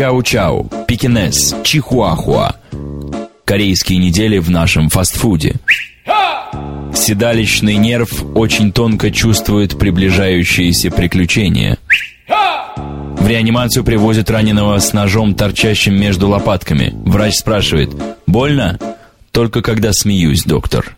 Чау-чау, пекинес, чихуахуа. Корейские недели в нашем фастфуде. Седалищный нерв очень тонко чувствует приближающиеся приключения. В реанимацию привозят раненого с ножом, торчащим между лопатками. Врач спрашивает, больно? Только когда смеюсь, доктор.